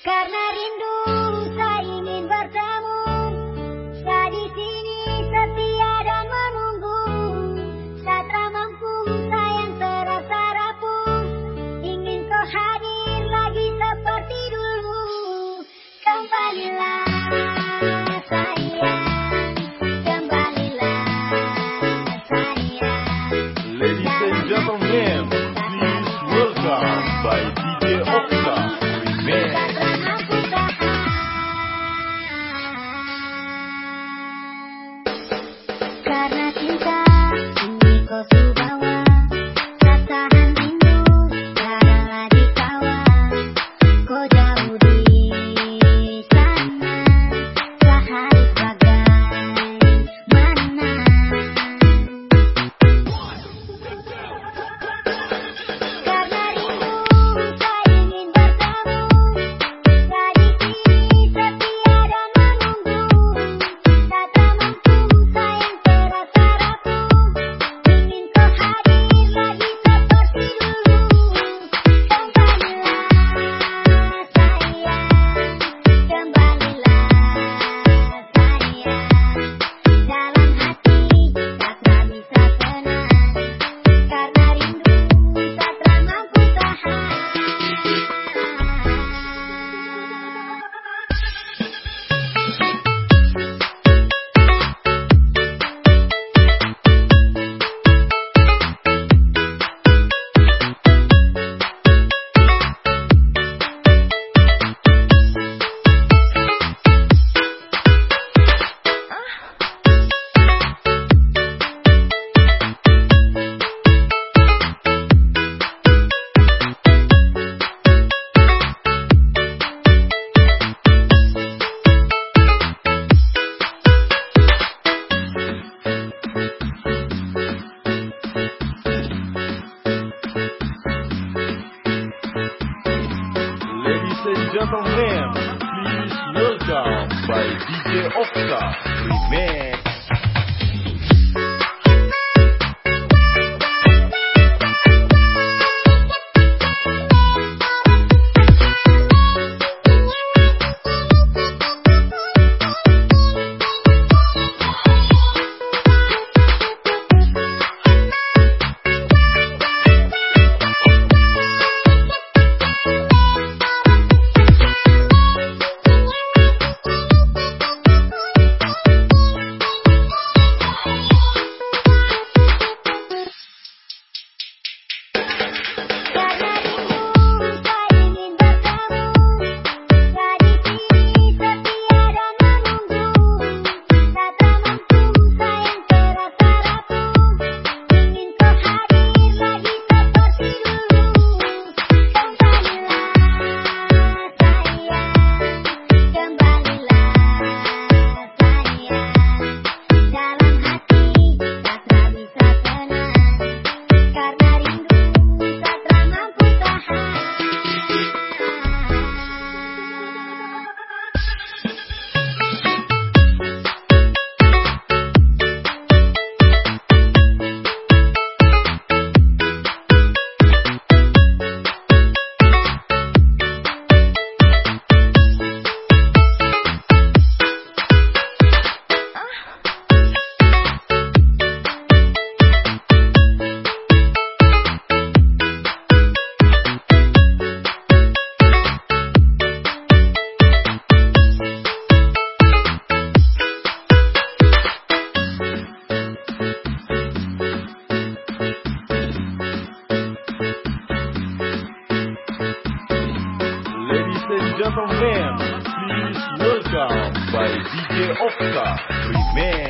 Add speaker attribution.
Speaker 1: Karena rindu saya ingin bertemu. Saya di sini setia dan menunggu Tak mampu sayang terasa rapuh. Ingin kau hadir lagi seperti dulu. Kembalilah Kembalilah
Speaker 2: Ladies and gentlemen, please welcome by DJ Okta. gentlemen, please welcome by DJ Okta, Remain. DJ Oscar Primera.